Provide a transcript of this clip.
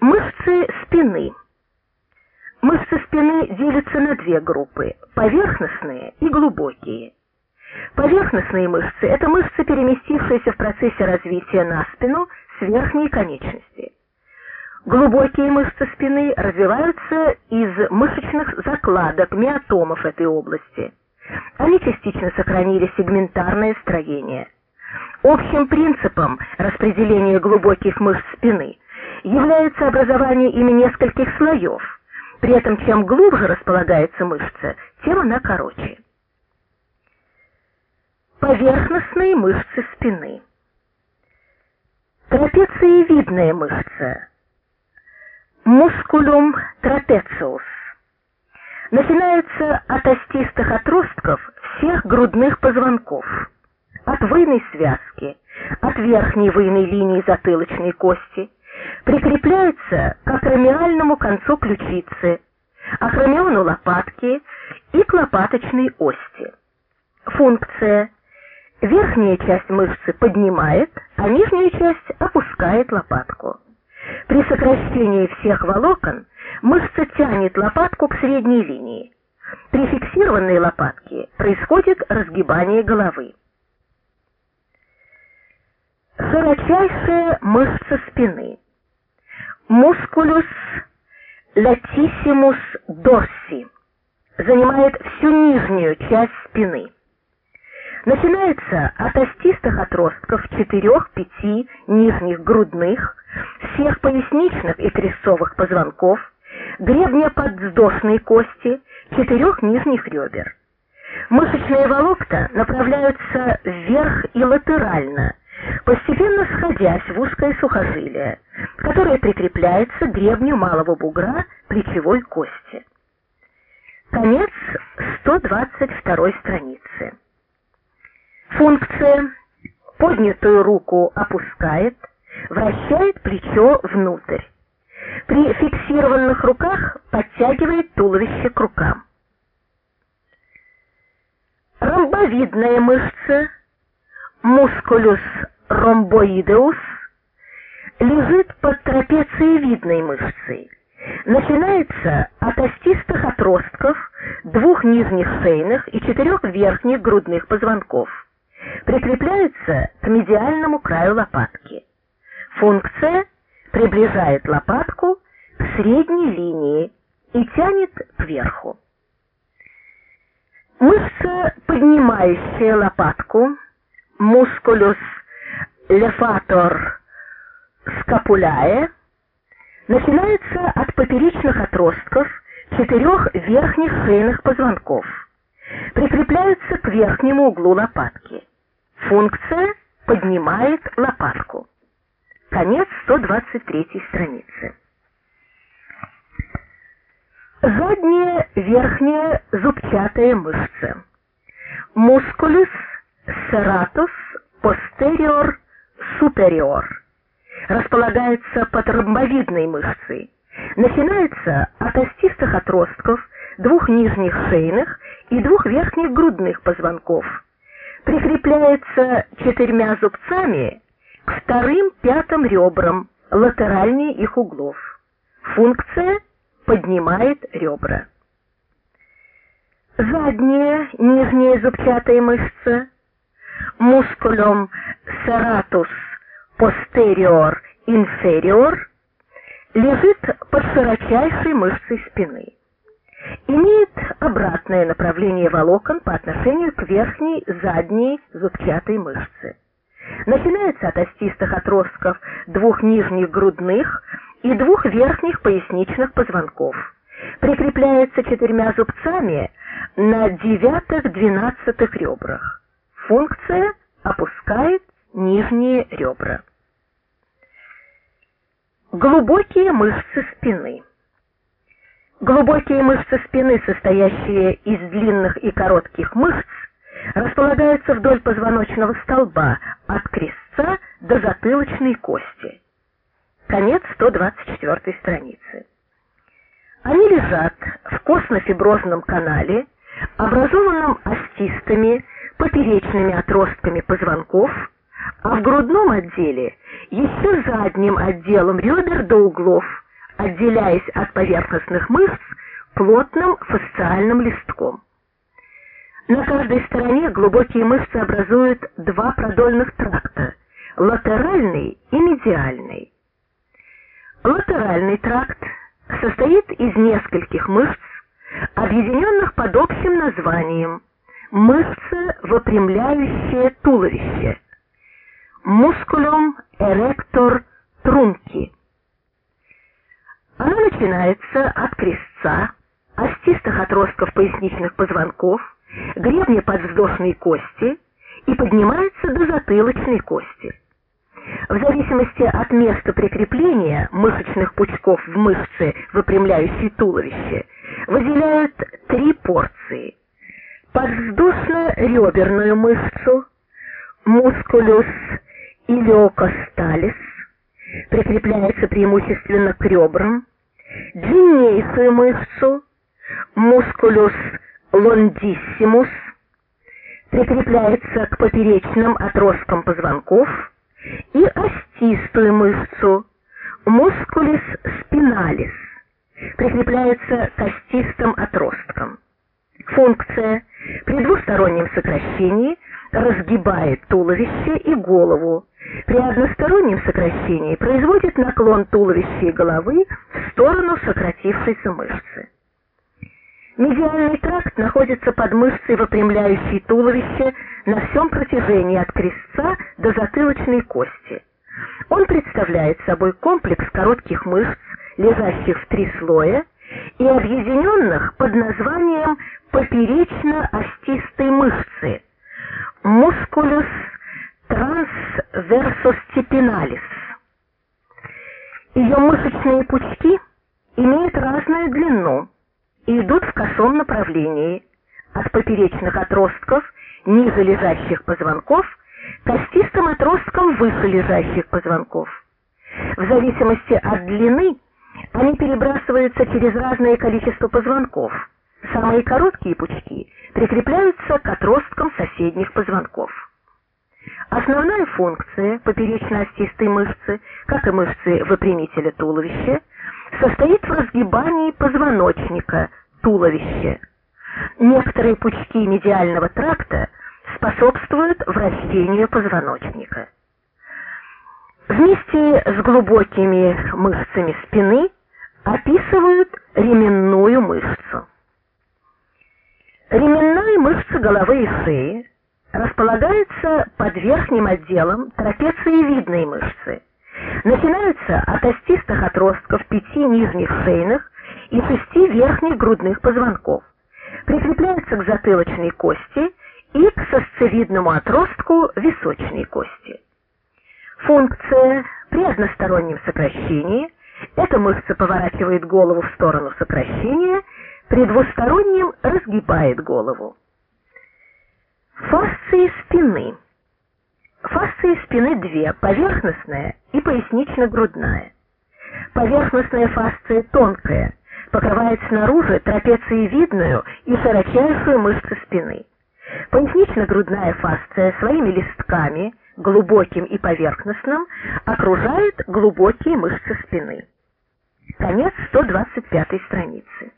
Мышцы спины. Мышцы спины делятся на две группы – поверхностные и глубокие. Поверхностные мышцы – это мышцы, переместившиеся в процессе развития на спину с верхней конечности. Глубокие мышцы спины развиваются из мышечных закладок, миотомов этой области. Они частично сохранили сегментарное строение. Общим принципом распределения глубоких мышц спины является образование ими нескольких слоев. При этом чем глубже располагается мышца, тем она короче. Поверхностные мышцы спины. Трапециевидная мышца мускулюм трапециус. Начинается от остистых отростков всех грудных позвонков, от выйной связки, от верхней выйной линии затылочной кости, прикрепляется к акромиальному концу ключицы, акромиону лопатки и к лопаточной ости. Функция. Верхняя часть мышцы поднимает, а нижняя часть опускает лопатку. При сокращении всех волокон мышца тянет лопатку к средней линии. При фиксированной лопатке происходит разгибание головы. Широчайшая мышца спины. Мускулюс латиссимус дорси занимает всю нижнюю часть спины. Начинается от остистых отростков 4-5 нижних грудных, всех поясничных и крестцовых позвонков, гребня подвздошной кости, четырех нижних ребер. Мышечные волокна направляются вверх и латерально, постепенно сходясь в узкое сухожилие, которое прикрепляется к гребню малого бугра плечевой кости. Конец 122 страницы. Функция. Поднятую руку опускает, вращает плечо внутрь. При фиксированных руках подтягивает туловище к рукам. Ромбовидная мышца, мускулюс ромбоидеус, лежит под трапециевидной мышцей. Начинается от остистых отростков двух нижних шейных и четырех верхних грудных позвонков. Прикрепляется к медиальному краю лопатки. Функция приближает лопатку к средней линии и тянет кверху. Мышца, поднимающая лопатку, мускулюс лефатор скапуляе, начинается от поперечных отростков четырех верхних шейных позвонков. Прикрепляется к верхнему углу лопатки. Функция поднимает лопатку. Конец 123 страницы. Задняя верхняя зубчатая мышца. Мускулюс serratus posterior superior. Располагается под ромбовидной мышцей. Начинается от остистых отростков, двух нижних шейных и двух верхних грудных позвонков. Прикрепляется четырьмя зубцами к вторым пятым ребрам, латеральнее их углов. Функция поднимает ребра. Задняя нижняя зубчатая мышца мускулем serratus posterior inferior лежит под широчайшей мышцей спины. Имеет обратное направление волокон по отношению к верхней задней зубчатой мышце начинается от остистых отростков двух нижних грудных и двух верхних поясничных позвонков. Прикрепляется четырьмя зубцами на девятых-двенадцатых ребрах. Функция опускает нижние ребра. Глубокие мышцы спины. Глубокие мышцы спины, состоящие из длинных и коротких мышц, располагаются вдоль позвоночного столба от крестца до затылочной кости. Конец 124 страницы. Они лежат в костно-фиброзном канале, образованном остистыми поперечными отростками позвонков, а в грудном отделе еще задним отделом ребер до углов отделяясь от поверхностных мышц плотным фасциальным листком. На каждой стороне глубокие мышцы образуют два продольных тракта – латеральный и медиальный. Латеральный тракт состоит из нескольких мышц, объединенных под общим названием мышцы, выпрямляющие туловище – мускулум эректор трунки. Она начинается от крестца, остистых отростков поясничных позвонков, гребня подвздошной кости и поднимается до затылочной кости. В зависимости от места прикрепления мышечных пучков в мышцы, выпрямляющей туловище, выделяют три порции. Подвздошно-реберную мышцу, мускулюс илиокосталис, прикрепляется преимущественно к ребрам, длиннейшую мышцу, мускулюс лондиссимус, прикрепляется к поперечным отросткам позвонков, и остистую мышцу, мускулис спиналис, прикрепляется к остистым отросткам. Функция при двустороннем сокращении разгибает туловище и голову, при одностороннем сокращении производит наклон туловища и головы в сторону сократившейся мышцы. Медиальный тракт находится под мышцей, выпрямляющей туловище на всем протяжении от крестца до затылочной кости. Он представляет собой комплекс коротких мышц, лежащих в три слоя и объединенных под названием поперечно-остистой мышцы мускулюс трансверсостепиналис. Ее мышечные пучки имеют разную длину и идут в косом направлении от поперечных отростков ниже лежащих позвонков к остистым отросткам выше лежащих позвонков. В зависимости от длины они перебрасываются через разное количество позвонков. Самые короткие пучки прикрепляются к отросткам соседних позвонков. Основная функция поперечно-остистой мышцы, как и мышцы выпрямителя туловища, состоит в разгибании позвоночника, туловища. Некоторые пучки медиального тракта способствуют вращению позвоночника. Вместе с глубокими мышцами спины описывают ременную мышцу. Ременная мышца головы и шеи располагается под верхним отделом трапециевидной мышцы. Начинаются от остистых отростков пяти нижних шейных и шести верхних грудных позвонков. Прикрепляются к затылочной кости и к сосцевидному отростку височной кости. Функция при одностороннем сокращении эта мышца поворачивает голову в сторону сокращения, при двустороннем разгибает голову. Фасции спины. Фасции спины две, поверхностная и пояснично-грудная. Поверхностная фасция тонкая, покрывает снаружи трапециевидную и широчайшую мышцы спины. Пояснично-грудная фасция своими листками, глубоким и поверхностным, окружает глубокие мышцы спины. Конец 125 страницы.